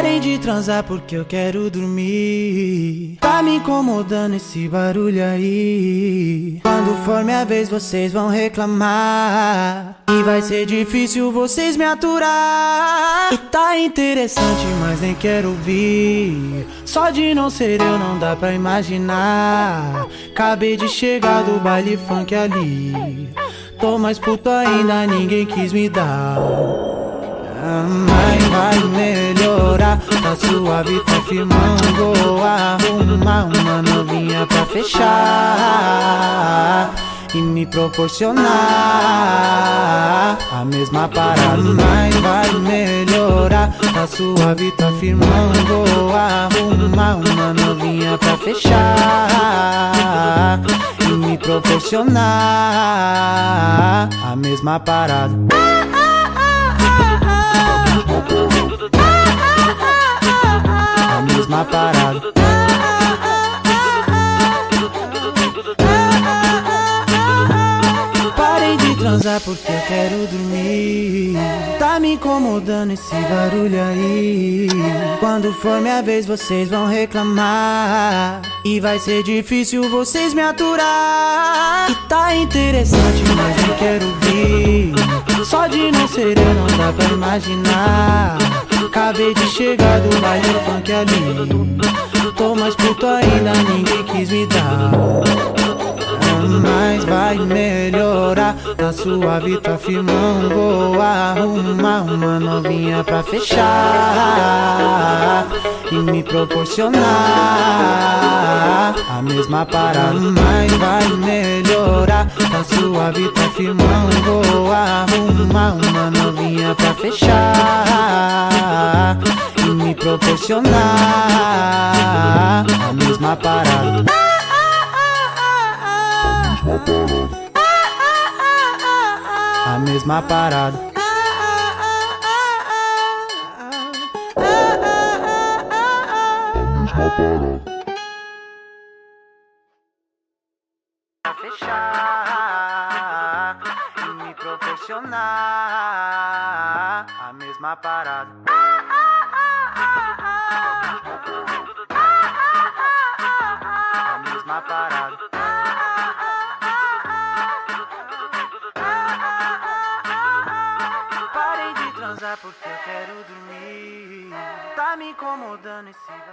de transar porque eu quero dormir. Tá me incomodando esse barulho aí. Quando for minha vez, vocês vão reclamar. E vai ser difícil vocês me aturar. E tá interessante, mas nem quero ouvir. Só de não ser eu, não dá pra imaginar. Acabei de chegar do baile funk ali. Tô mais puto ainda, ninguém quis me dar. Ah, Mas vai tá suave, tá firmando arrumar uma novinha pra fechar E me proporcionar a mesma parada. Mas vai melhorar, tá suave, tá firmando arrumar uma novinha pra fechar E me proporcionar a mesma parada a mesma parada. Parei de transar porque eu quero dormir. Tá me incomodando esse barulho aí. Quando for minha vez, vocês vão reclamar. E vai ser difícil vocês me aturar. E tá interessante, mas não quero ouvir. Só de não ser eu, não dá pra imaginar. Acabei de chegar do baile funk ali. Tô mais puto ainda, ninguém quis me dar. Mas vai melhorar, tá suave, tá firmando Vou arrumar uma novinha pra fechar E me proporcionar a mesma parada Mas vai melhorar, tá suave, tá firmando Vou arrumar proporcionar a mesma parada a mesma parada. Pra fechar e me proporcionar a mesma parada. Parei de transar porque eu quero dormir. Tá me incomodando esse.